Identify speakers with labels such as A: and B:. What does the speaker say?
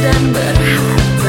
A: dan berhati